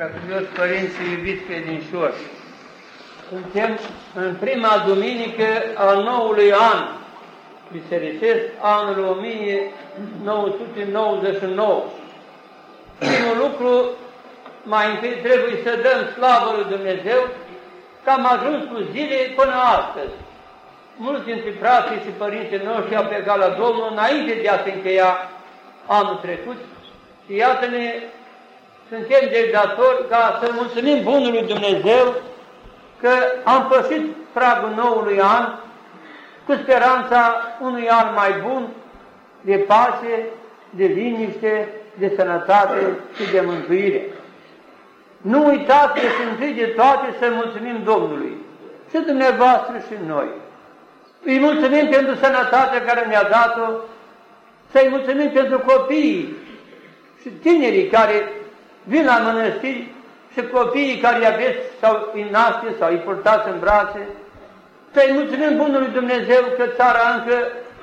Preacuvioși părinți și iubiți credincioși, suntem în prima duminică al noului an bisericesc, anul 1999. Primul lucru, mai întâi trebuie să dăm slavă lui Dumnezeu că am ajuns cu zile până astăzi. Mulți dintre frații și părinții noștri au plecat la Domnul înainte de a se încheia anul trecut și iată-ne suntem deci datori ca să mulțumim Bunului Dumnezeu că am pășit pragul noului an cu speranța unui an mai bun de pace, de liniște, de sănătate și de mântuire. Nu uitați că întâi de toate să mulțumim Domnului, și dumneavoastră și noi. Îi mulțumim pentru sănătatea care ne-a dat-o, să-i mulțumim pentru copiii și tinerii care vin la mănăstiri și copiii care îi aveți sau îi naște sau îi purtați în brațe, să-i mulțumim Bunului Dumnezeu că țara încă,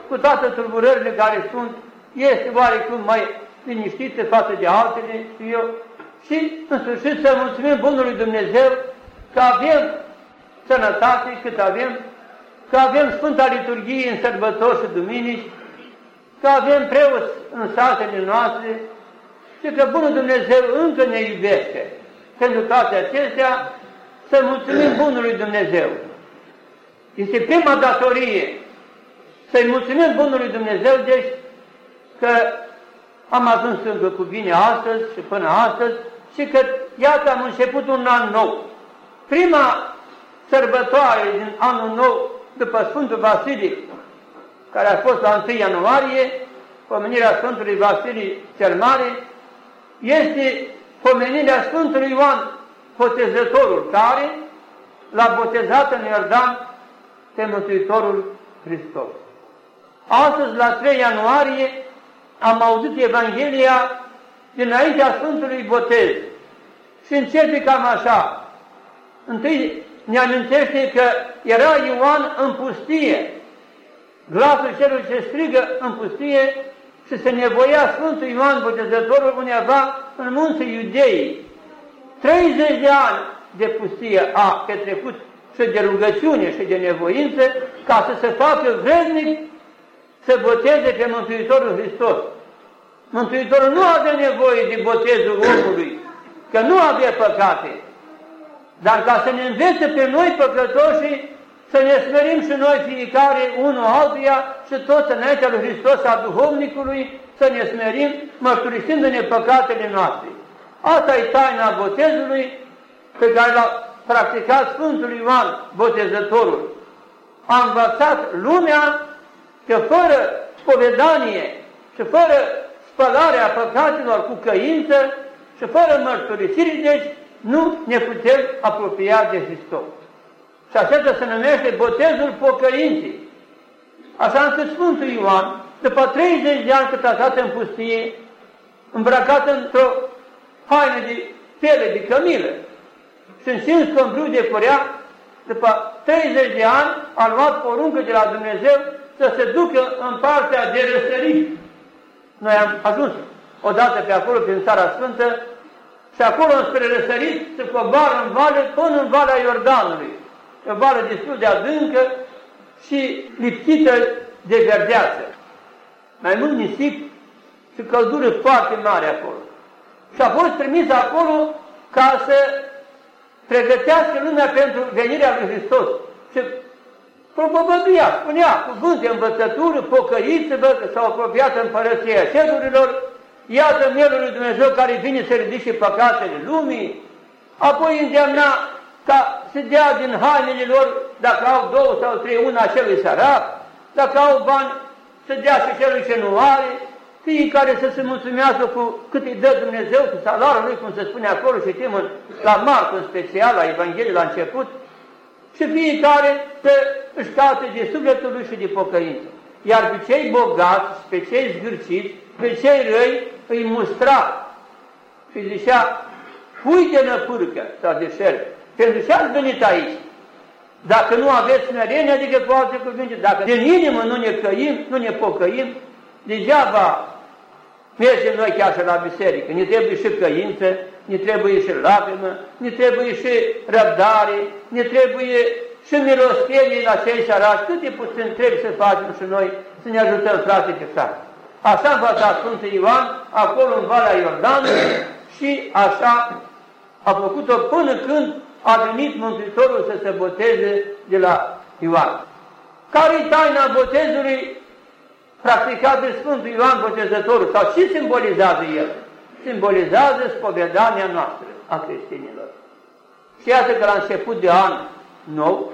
cu toate tulburările care sunt, este oarecum mai liniștită față de altele, știu eu, și în sfârșit să mulțumim Bunului Dumnezeu că avem sănătate cât avem, că avem Sfânta Liturghie în sărbători și duminici, că avem preoți în satele noastre, și că Bunul Dumnezeu încă ne iubește. Pentru toate acestea, să mulțumim Bunului Dumnezeu. Este prima datorie să-i mulțumim Bunului Dumnezeu, deci că am ajuns încă cu bine astăzi și până astăzi și că iată am început un an nou. Prima sărbătoare din anul nou după Sfântul Vasilie, care a fost la 1 ianuarie, pomenirea Sfântului Vasilie cel Mare, este pomenirea Sfântului Ioan Botezătorul, care l-a botezat în Iordan pe Mântuitorul Hristos. Astăzi, la 3 ianuarie, am auzit Evanghelia dinaintea Sfântului Botez și începe cam așa. Întâi ne amintește că era Ioan în pustie, glasul celui ce strigă în pustie și se nevoia Sfântul Ioan Botezătorul undeva în munții Iudeii. 30 de ani de pustie a petrecut și de rugăciune și de nevoință ca să se facă vrednic să boteze pe Mântuitorul Hristos. Mântuitorul nu avea nevoie de botezul omului, că nu avea păcate, dar ca să ne învețe pe noi păcătoșii să ne smerim și noi fiecare unul altuia și toți înaintea lui Hristos a duhovnicului să ne smerim mărturisindu-ne păcatele noastre. Asta e taina botezului pe care l-a practicat Sfântul Ioan, botezătorul. A învățat lumea că fără spovedanie și fără spălarea păcatelor cu căință și fără mărturisire, deci nu ne putem apropia de Hristos. Și așa se numește botezul pocăinții. Așa încât Sfântul Ioan, după 30 de ani cât a stat în pustie, îmbrăcat într-o haină de piele de cămilă și înșins câmbriu de curea, după 30 de ani a luat poruncă de la Dumnezeu să se ducă în partea de răsărit. Noi am ajuns odată pe acolo, prin Țara Sfântă, și acolo spre răsărit se coboară în vale până în Valea Iordanului o vală destul de adâncă și lipsită de verdeață. Mai mult nisip și căldură foarte mare acolo. Și a fost trimis acolo ca să pregătească lumea pentru venirea lui Hristos. Și propovăduia, spunea cuvânte, învățătură, pocăiți-vă că s-au apropiat împărăția cerurilor, iată mielul lui Dumnezeu care vine să ridice păcatele lumii, apoi îndeamna ca să dea din hainele lor, dacă au două sau trei, una celui sărac, dacă au bani, să dea și celui ce nu are, fiecare să se mulțumească cu cât îi dă Dumnezeu, cu salariul lui, cum se spune acolo, și timul la Marc în special, la Evanghelie la început, și fiecare să își caute de sufletul lui și de pocăință. Iar pe cei bogați, pe cei zgârciți, pe cei răi, îi mustra și zicea, fui de năpârcă sau de șerpe pentru ce ați venit aici? Dacă nu aveți smerenie, adică cu alte cuvinte, dacă din inimă nu ne căim, nu ne pocăim, degeaba mergem noi chiar și la biserică. Ne trebuie și căință, ne trebuie și lacrimă, ne trebuie și răbdare, ne trebuie și milostenie la cei săraci, cât de puțin trebuie să facem și noi să ne ajutăm frate pe frate. Așa învăța Sfântul Ioan, acolo în Valea Iordanului și așa a făcut-o până când a venit Mântuitorul să se boteze de la Ioan. Care-i taina botezului practicat de Sfântul Ioan Botezătorul? Sau ce simbolizează el? Simbolizează spovedania noastră a creștinilor. Și iată că la început de an nou,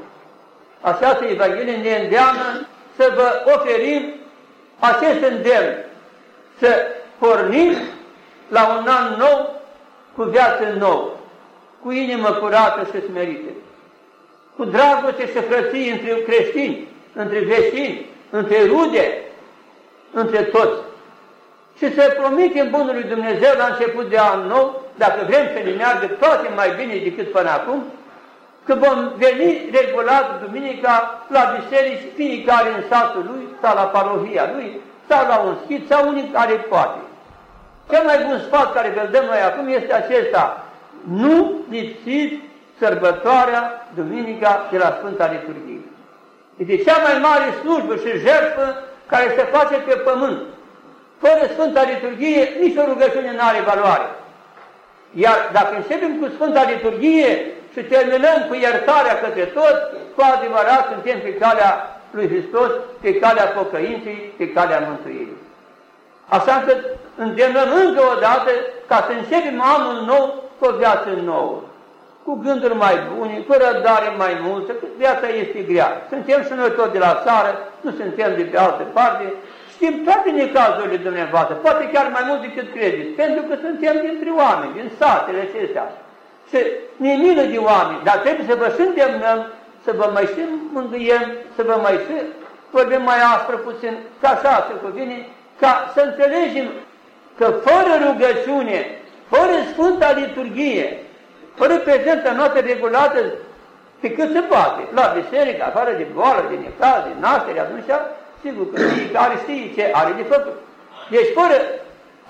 această Evanghelie ne îndeamnă să vă oferim acest îndemn, să pornim la un an nou cu viață nouă, cu inimă curată și smerită, cu dragoste și frății între creștini, între vecini, între rude, între toți. Și să promitem Bunului Dumnezeu la început de an nou, dacă vrem să ne meargă toate mai bine decât până acum, că vom veni regulat duminica la biserici, fiecare în satul lui, sau la parohia lui, sau la un schit, sau unii care poate. Cel mai bun sfat care vă dăm noi acum este acesta. Nu lipsiți sărbătoarea duminica de la Sfânta Liturghie. Este cea mai mare slujbă și jertfă care se face pe pământ. Fără Sfânta Liturghie, nici o rugăciune nu are valoare. Iar dacă începem cu Sfânta Liturghie și terminăm cu iertarea către toți, cu adevărat suntem pe calea lui Hristos, pe calea pocăinței, pe calea mântuirii. Așa că îndemnăm încă o dată ca să începem anul nou cu o viață nouă, cu gânduri mai bune, cu răbdare mai multă, că viața este grea. Suntem și noi tot de la țară, nu suntem de pe altă parte, știm toate necazurile dumneavoastră, poate chiar mai mult decât credeți, pentru că suntem dintre oameni, din satele acestea. Și ne milă de oameni, dar trebuie să vă și îndemnăm, să vă mai și mângâiem, să vă mai și vorbim mai aspră puțin, ca așa se cuvine, ca să înțelegem că fără rugăciune, fără Sfânta Liturghie, fără prezența noastră regulată, pe cât se poate, la biserică, afară de boală, de necaz, de naștere, atunci, sigur că fiecare știe ce are de făcut. Deci, fără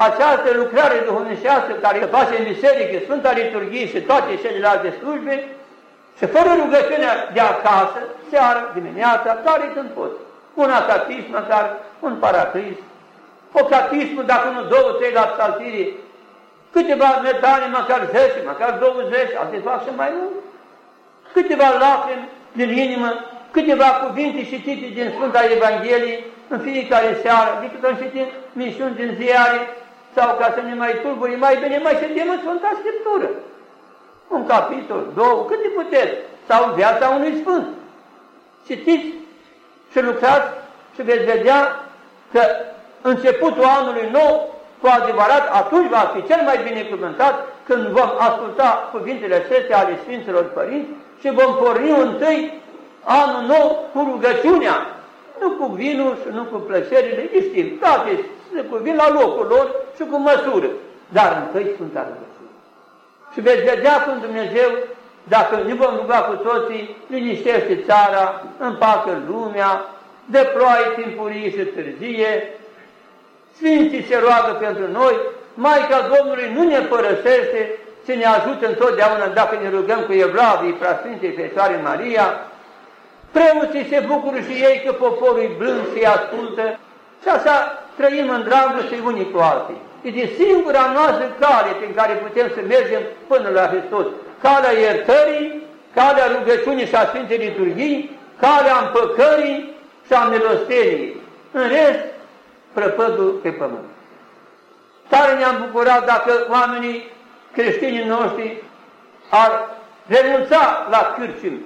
această lucrare duhovnicească care se face în biserică, Sfânta Liturghie și toate celelalte slujbe, și fără rugăciunea de acasă, seara, dimineața, care când poți. Un acatism măcar, un paracris, o catismul, dacă nu două, trei la psaltirii, câteva metane, măcar zece, măcar 20, alte fac și mai mult. Câteva lacrimi din inimă, câteva cuvinte citite din Sfânta Evanghelie în fiecare seară, decât am citit misiuni din ziare, sau ca să ne mai tulburi, mai bine mai citim în Sfânta Scriptură. Un capitol, două, cât de puteți, sau viața unui Sfânt. Citiți și lucrați și veți vedea că începutul anului nou, cu adevărat, atunci va fi cel mai binecuvântat când vom asculta cuvintele acestea ale Sfinților Părinți și vom porni întâi anul nou cu rugăciunea, nu cu vinul și nu cu plăcerile, știm, toate se cuvin la locul lor și cu măsură, dar întâi Sfânta rugăciune. Și veți vedea cum Dumnezeu, dacă ne vom ruga cu toții, liniștește țara, împacă lumea, de ploaie timpurii și târzie, Sfinții se roagă pentru noi, Maica Domnului nu ne părăsește, să ne ajută întotdeauna dacă ne rugăm cu Evlavii, Preasfintei Fecioare Maria. Preoții se bucură și ei că poporul e blând și ascultă și așa trăim în dragoste unii cu alții. Este singura noastră cale prin care putem să mergem până la Hristos. Calea iertării, calea rugăciunii și a Sfintei Liturghii, calea împăcării și a milosteniei. În rest, prăpădul pe pământ. Tare ne-am bucurat dacă oamenii creștinii noștri ar renunța la cârcium.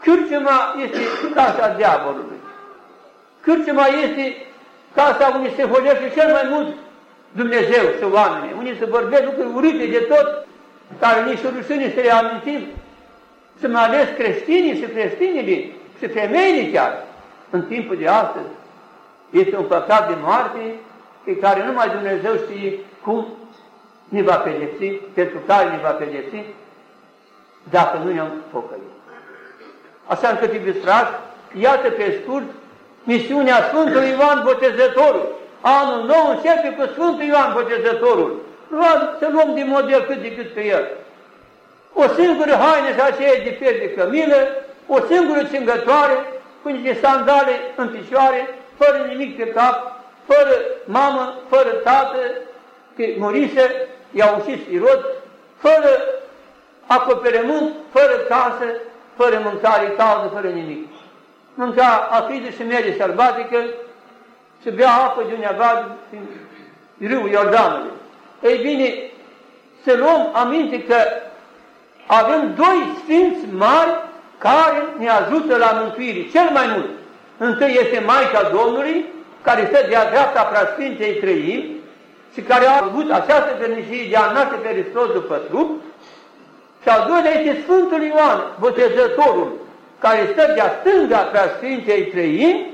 Cârciuma este casa diavolului. Cârciuma este casa unde se holește cel mai mult Dumnezeu și oamenii, unde se vorbesc lucruri urâte de tot, care nici rușine să le amintim, să mai ales creștinii și creștinile și femeile chiar în timpul de astăzi este un păcat de moarte pe care numai Dumnezeu știe cum ne va pedepsi, pentru care ne va pedepsi, dacă nu ne-am pocăit. Așa încât, iubiți frate, iată pe scurt misiunea Sfântului Ioan Botezătorul. Anul nou începe cu Sfântul Ioan Botezătorul. să luăm din model cât de cât pe el. O singură haină și aceea de piele de cămilă, o singură cingătoare, cu niște sandale în picioare, fără nimic pe cap, fără mamă, fără tată, că murise, i-au ucis irod, fără acoperământ, fără casă, fără mâncare caldă, fără nimic. Mânca afidă și mere sălbatică și bea apă de undeva din râul Iordanului. Ei bine, să luăm aminte că avem doi sfinți mari care ne ajută la mântuire, cel mai mult. Întâi este Maica Domnului, care stă de-a dreapta preasfintei trăimi și care a avut această vernicie de a naște pe Hristos după trup, și al doilea este Sfântul Ioan, botezătorul, care stă de-a stânga preasfintei trăimi,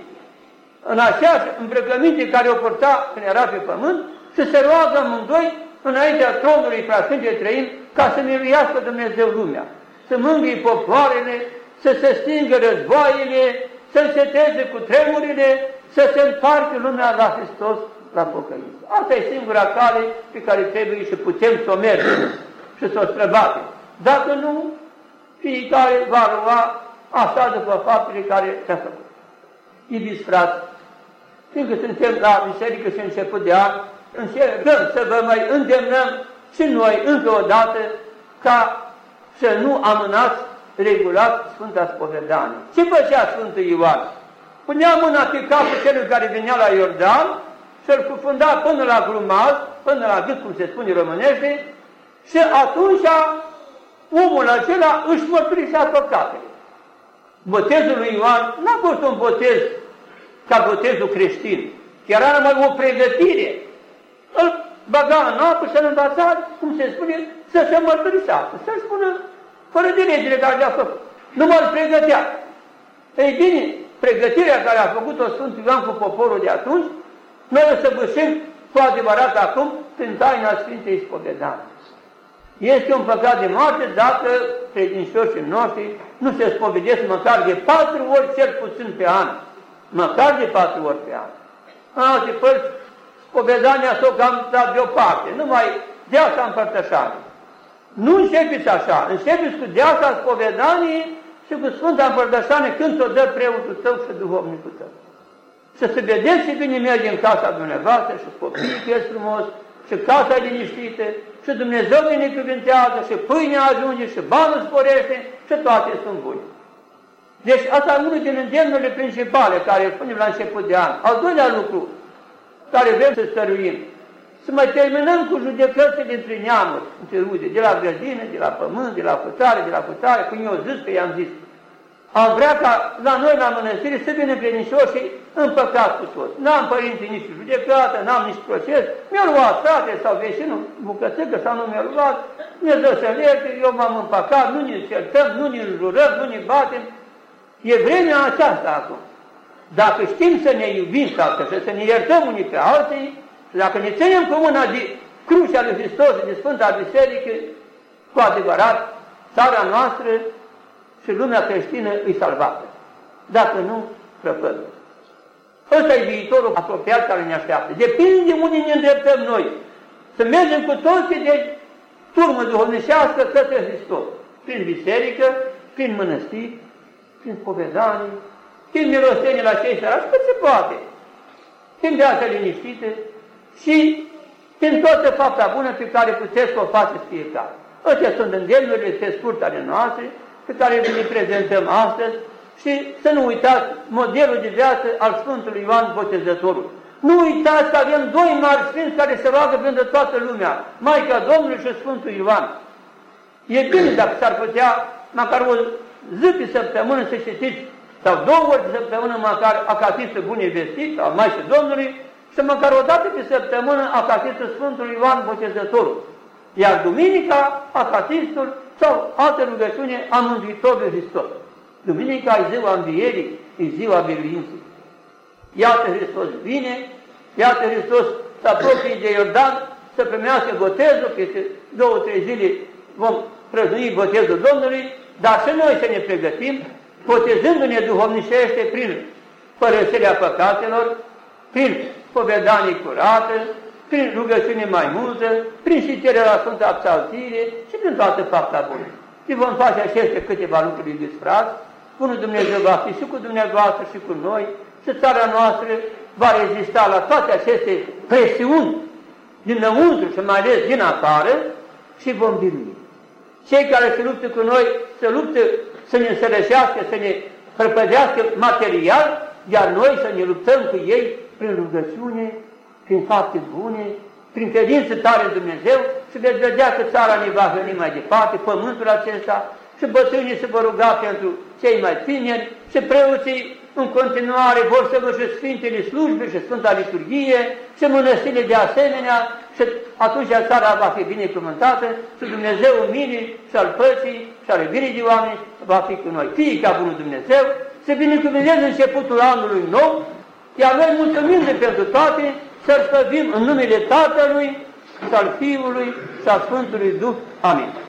în aceeași îmbrăcăminte care o purta când era pe pământ, să se roagă amândoi înaintea tronului preasfintei trăimi ca să miluiască Dumnezeu lumea, să mângâie popoarele, să se stingă războaiele, să înceteze cu tremurile, să se întoarcă lumea la Hristos, la pocăință. Asta e singura cale pe care trebuie și putem să o mergem și să o străbatem. Dacă nu, fiecare va lua așa după faptele care le-a făcut. Iubiți frați, fiindcă suntem la biserică și început de an, încercăm să vă mai îndemnăm și noi încă o dată ca să nu amânați regulat Sfânta Spovedanie. Ce făcea Sfântul Ioan? Punea mâna pe capul celui care venea la Iordan și îl cufunda până la grumaz, până la gât, cum se spune românește, și atunci omul acela își mărturisea păcatele. Botezul lui Ioan n-a fost un botez ca botezul creștin, chiar era numai o pregătire. Îl băga în apă și îl învăța, cum se spune, să se mărturisească, să spună fără de legile care le-a făcut. Nu mă pregătea. Ei bine, pregătirea care a făcut-o Sfântul Ioan cu poporul de atunci, noi o să găsim cu adevărat acum prin taina Sfintei Spovedanii. Este un păcat de moarte dacă credincioșii noștri nu se spovedesc măcar de patru ori cel puțin pe an. Măcar de patru ori pe an. În alte părți, spovedania s-o cam dat deoparte, numai de asta împărtășare. Nu începeți așa, începeți cu deasa spovedanie și cu Sfânta Împărtășane când o dă preotul tău și duhovnicul tău. Să se vedeți și bine merge în casa dumneavoastră și copiii că frumos, și casa e liniștită, și Dumnezeu binecuvintează, și pâinea ajunge, și banul sporește, și toate sunt bune. Deci asta e unul din îndemnurile principale care îl spunem la început de an. Al doilea lucru care vrem să stăruim, să mai terminăm cu judecățile dintre neamuri, între rude, de la grădină, de la pământ, de la cutare, de la cutare, cum eu zis că i-am zis. Am vrea ca la noi la mănăstire să vină credincioșii împăcați cu toți. N-am părinții nici judecată, n-am nici proces. Mi-a luat frate sau vecinul bucățică sau nu mi-a luat. mi-a zis să ierte, eu m-am împăcat, nu ne certăm, nu ne jurăm, nu ne batem. E vremea aceasta acum. Dacă știm să ne iubim sau să ne iertăm unii pe alții, și dacă ne ținem cu mâna de crucea lui Hristos, de Sfânta Biserică, cu adevărat, țara noastră și lumea creștină îi salvată. Dacă nu, crăpăm. Ăsta e viitorul apropiat care ne așteaptă. Depinde unde ne îndreptăm noi. Să mergem cu toții de turmă duhovnicească către Hristos. Prin biserică, prin mănăstiri, prin spovedanii, prin milostenii la cei sărași, cât se poate. Prin viața liniștită și prin toată fapta bună pe care puteți să o faceți fiecare. Astea sunt îndemnurile pe scurt ale noastre, pe care le prezentăm astăzi și să nu uitați modelul de viață al Sfântului Ioan Botezătorul. Nu uitați că avem doi mari sfinți care se roagă pentru toată lumea, Maica Domnului și Sfântul Ioan. E bine dacă s-ar putea, măcar o zi pe săptămână să citiți, sau două ori pe săptămână măcar acatistul bunei vestii, sau Maicii Domnului, și măcar o dată pe săptămână acatistul Sfântului Ioan Botezătorul. Iar duminica acatistul sau altă rugăciune a Mântuitorului Hristos. Duminica e ziua învierii, e ziua biruinței. Iată Hristos vine, iată Hristos să apropie de Iordan, să primească botezul, peste două, trei zile vom prăzui botezul Domnului, dar și noi să ne pregătim, botezându-ne duhovnicește prin părăsirea păcatelor, prin povedanii curate, prin rugăciune mai multă, prin citirea la Sfânta Psaltire și prin toată fapta bună. Și vom face aceste câteva lucruri, iubiți frați, Bunul Dumnezeu va fi și cu dumneavoastră și cu noi, și țara noastră va rezista la toate aceste presiuni dinăuntru și mai ales din afară și vom birui. Cei care se luptă cu noi, se luptă să ne însărășească, să ne prăpădească material, iar noi să ne luptăm cu ei prin rugăciune, prin fapte bune, prin credință tare în Dumnezeu și veți vedea că țara ne va veni mai departe, pământul acesta, și bătrânii se vor ruga pentru cei mai tineri și preoții în continuare vor să vă și Sfintele Slujbe și Sfânta Liturghie și mănăstirile de asemenea și atunci țara va fi binecuvântată și Dumnezeu mine și al păcii și al iubirii de oameni va fi cu noi. Fie ca Bunul Dumnezeu să binecuvânteze începutul anului nou, iar noi mulțumim de pentru toate, să-L în numele Tatălui și al Fiului și al Sfântului Duh. Amin.